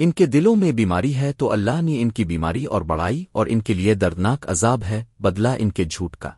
ان کے دلوں میں بیماری ہے تو اللہ نے ان کی بیماری اور بڑھائی اور ان کے لیے دردناک عذاب ہے، بدلہ ان کے جھوٹ کا۔